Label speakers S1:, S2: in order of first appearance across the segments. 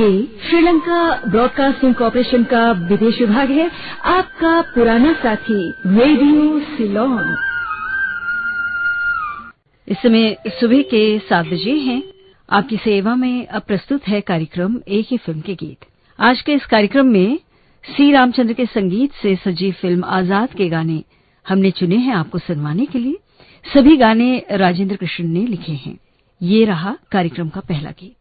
S1: ये Sri Lanka broadcasting corporation का विदेश विभाग है। आपका पुराना साथी, रेडियो सिलोन।
S2: इस समय सुबह के सात बजे हैं। आपकी सेवा में अब प्रस्तुत है कार्यक्रम एक ही फ़िल्म के गीत। आज के इस कार्यक्रम में सी रामचंद्र के संगीत से सजी फ़िल्म आज़ाद के गाने हमने चुने हैं आपको सुनवाने के लिए। सभी गाने राजेंद्र कृष्ण ने लिखे हैं। ये रहा कार्यक्रम का पहला गीत।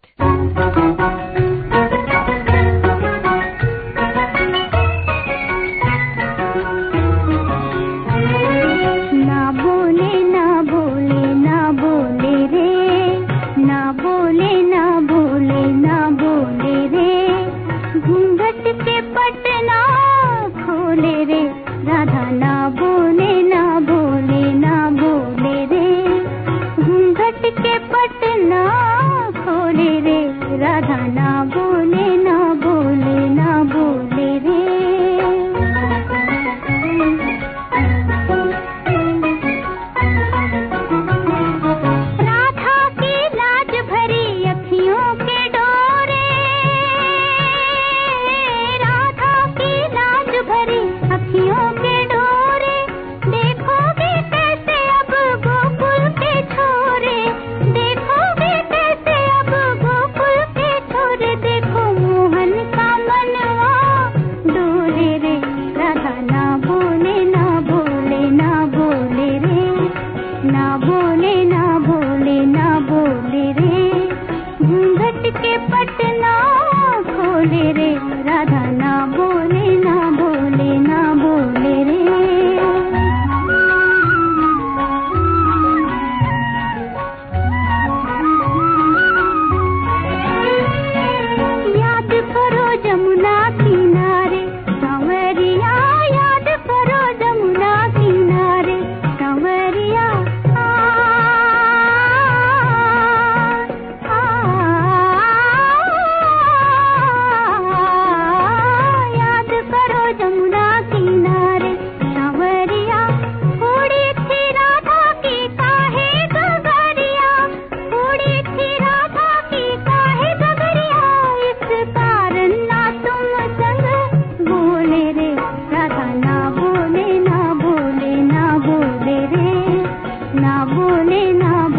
S2: ना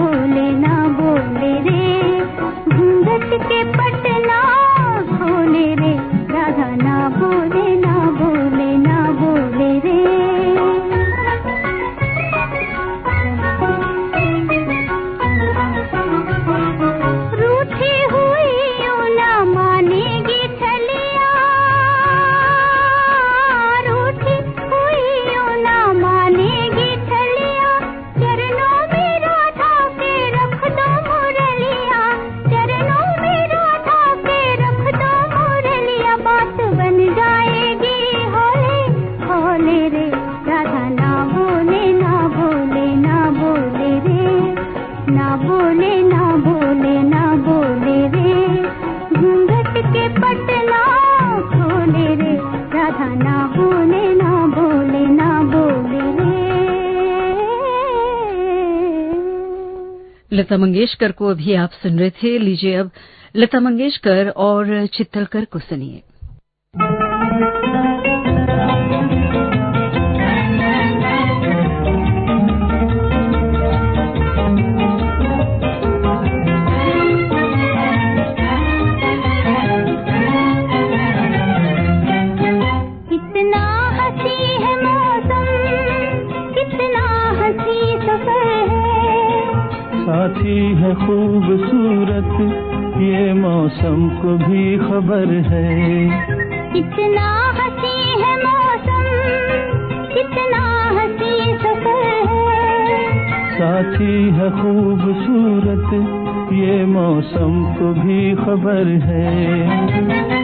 S2: लता मंगेशकर को अभी आप सुन रहे थे। लीजिए अब लता मंगेशकर और चित्तलकर को सुनिए।
S3: है खूबसूरत ये मौसम को भी खबर है।
S4: कितना हसी है मौसम कितना हसी सफ़र है।
S3: साथी है खूबसूरत ये मौसम को भी खबर है।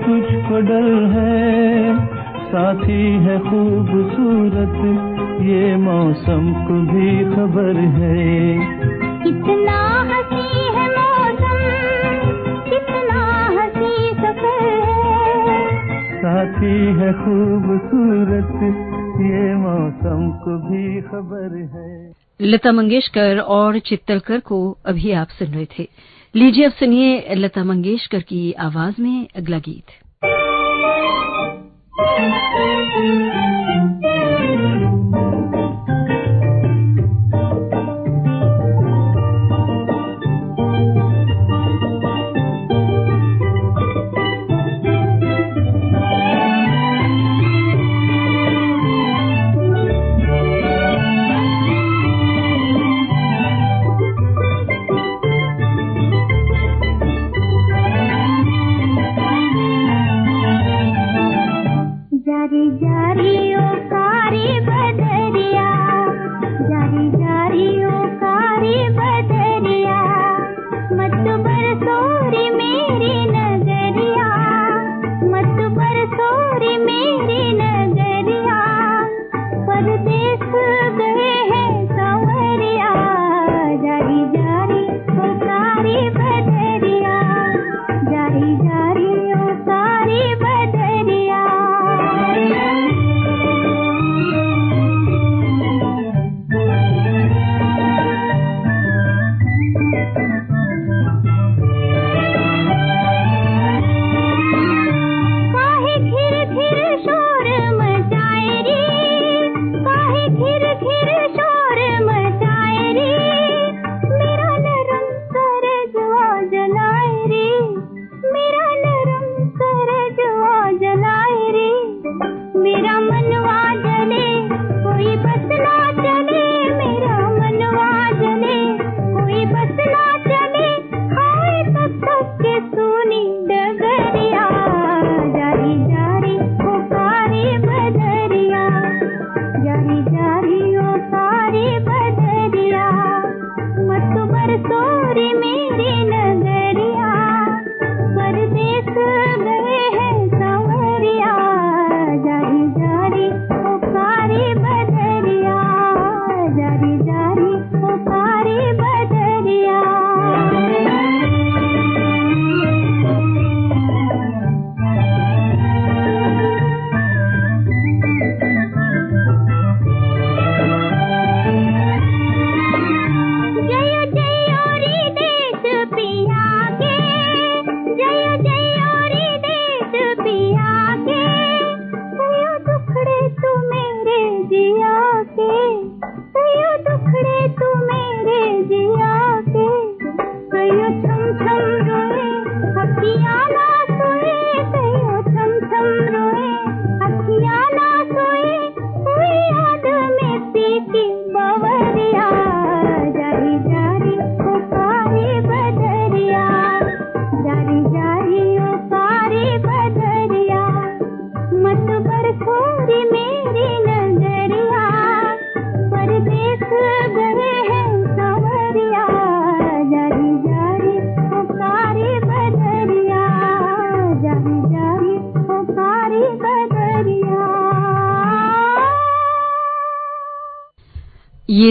S3: तुझको डर है। साथी है खूबसूरत ये मौसम को भी खबर है।
S2: कितना हसी है मौसम कितना हसी सफ़र है।
S3: साथी है खूबसूरत ये मौसम को भी खबर है।
S5: लता मंगेशकर और चित्तलकर को अभी आप सुन रहे थे लीजिए अब सुनिए लता मंगेशकर की आवाज़ में अगला गीत।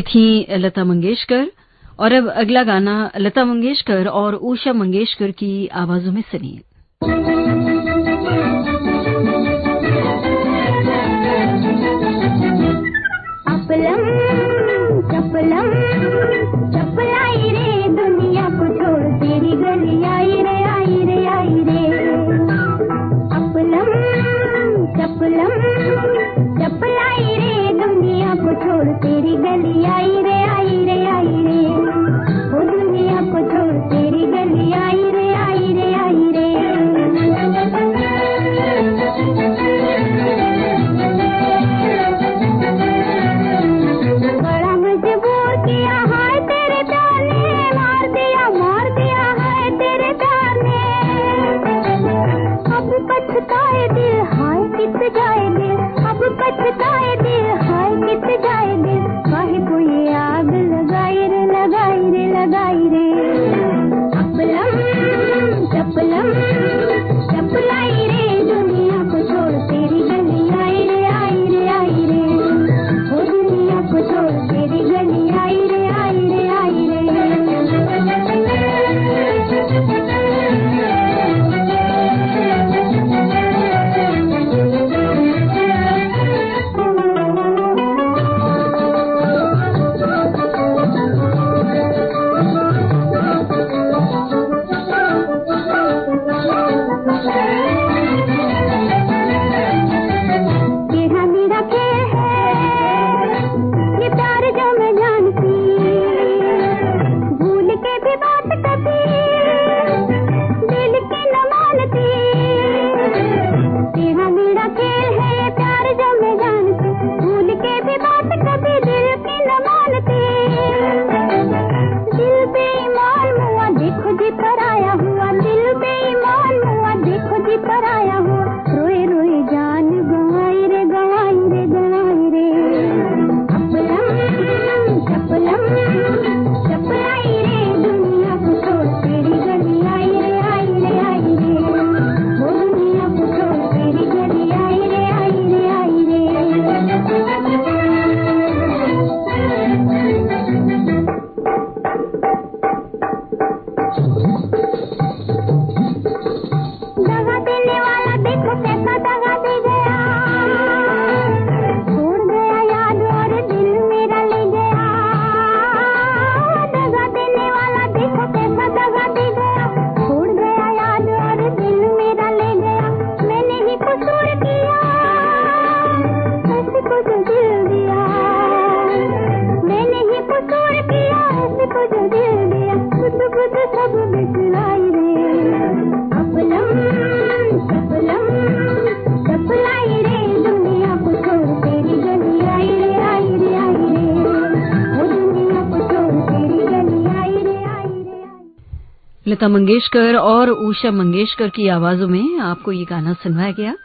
S5: थी लता मंगेशकर, और अब अगला गाना लता मंगेशकर और उषा मंगेशकर की आवाजों में सुनिए।
S2: को छोड़ तेरी गली आई रे आई रे आई रे। ओ दुनिया को छोड़ तेरी गली आई रे आई रे आई रे। बड़ा है मार दिया मार दिया है अब पछताए दिल, हाय जाए दिल, अब पछताए
S5: लता मंगेशकर और उषा मंगेशकर की आवाजों में आपको ये गाना सुनवाया गया।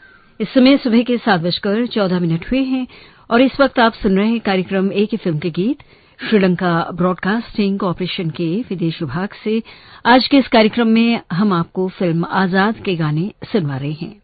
S5: इस समय सुबह के सात बजकर चौदह मिनट हुए हैं और इस वक्त आप सुन रहे हैं कार्यक्रम एक ही फ़िल्म के गीत, श्रीलंका ब्रॉडकास्टिंग कॉरपोरेशन के विदेश विभाग से। आज के इस कार्यक्रम में हम आपको फ़िल्म आज़ाद के गाने सुनवा रहे हैं।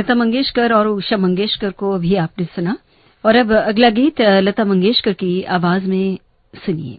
S2: लता मंगेशकर और उषा मंगेशकर को अभी आपने सुना। और अब अगला गीत लता मंगेशकर की आवाज़ में सुनिए।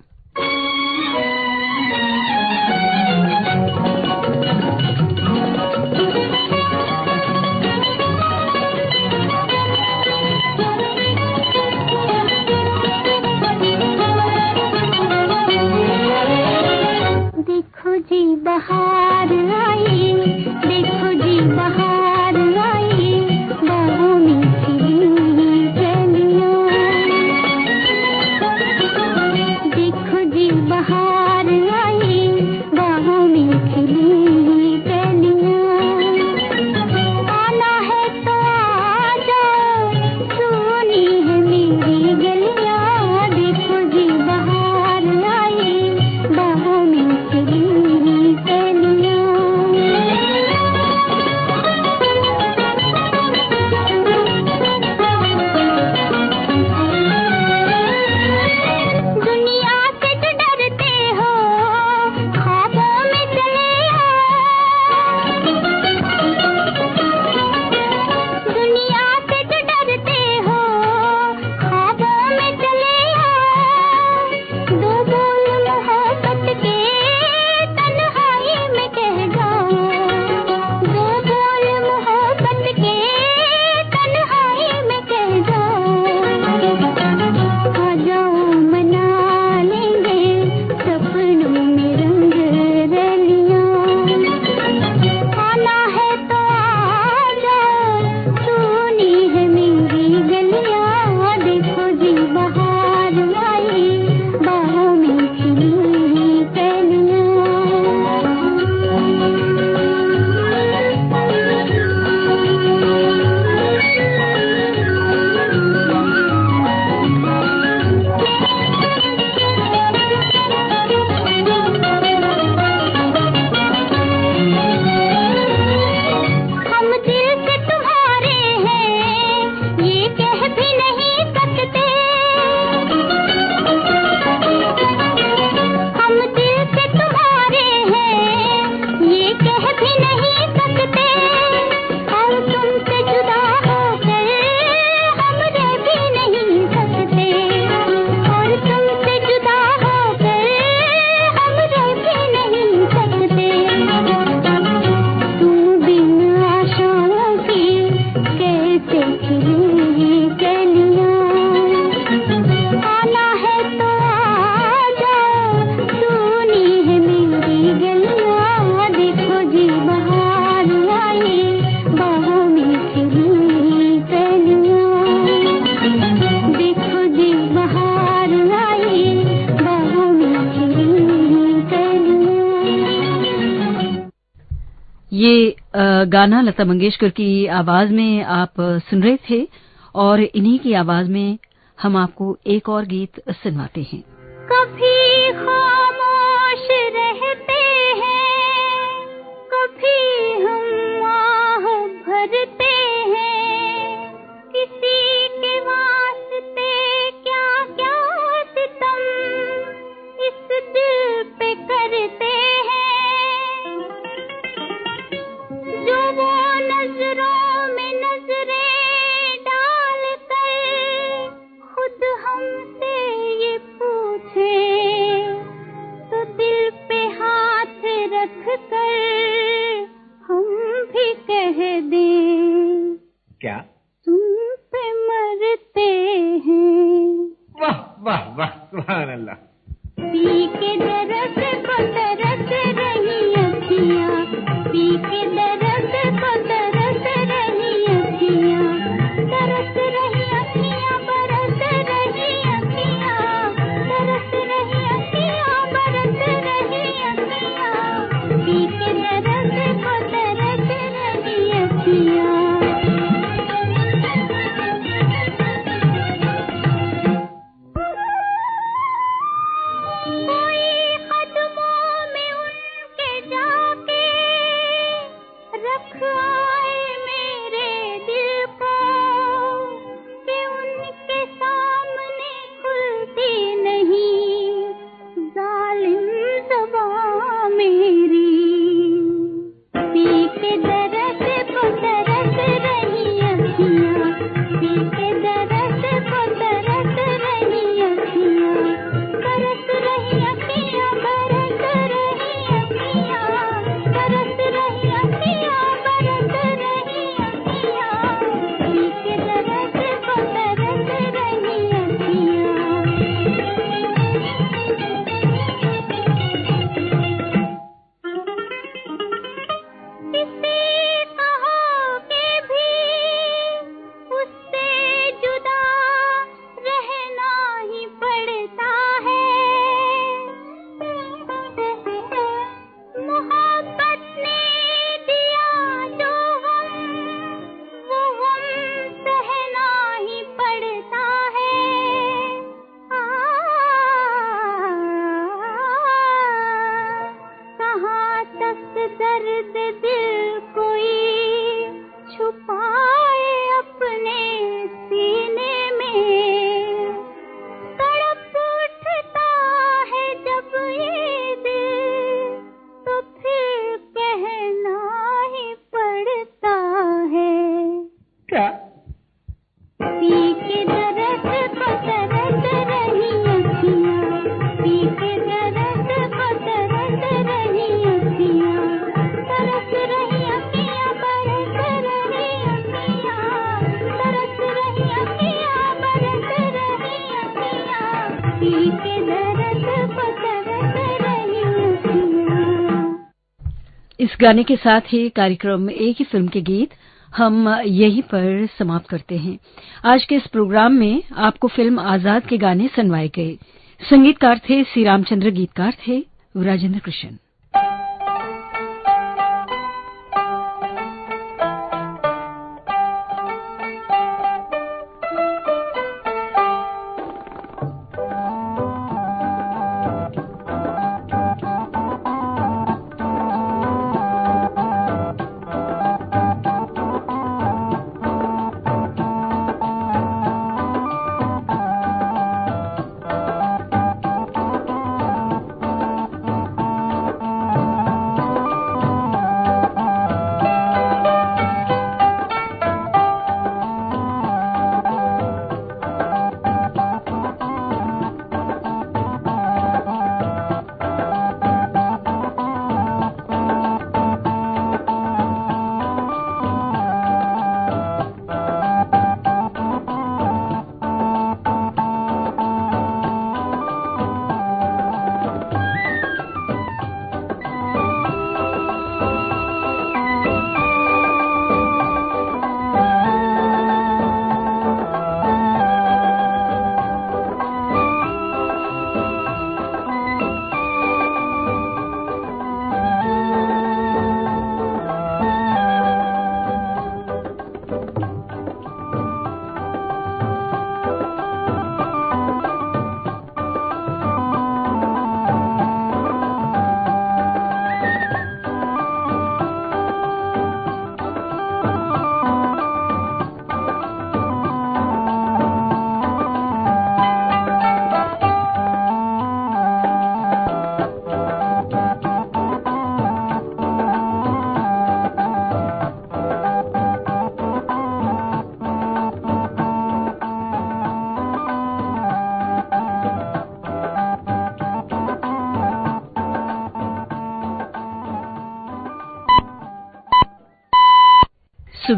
S6: बहार आई देखो जी बहार
S5: गाना लता मंगेशकर की आवाज़ में आप सुन रहे थे और इन्हीं की आवाज़ में हम आपको एक और गीत सुनवाते हैं।
S2: कभी खामोश रहे
S5: इस गाने के साथ ही कार्यक्रम में एक ही फ़िल्म के गीत हम यहीं पर समाप्त करते हैं। आज के इस प्रोग्राम में आपको फ़िल्म आज़ाद के गाने सुनवाए गए। संगीतकार थे श्री रामचंद्र गीतकार थे राजेंद्र कृष्ण।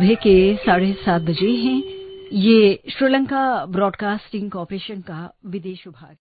S5: सुबह के साढ़े सात बजे हैं। ये श्रीलंका ब्रॉडकास्टिंग कॉरपोरेशन का विदेश विभाग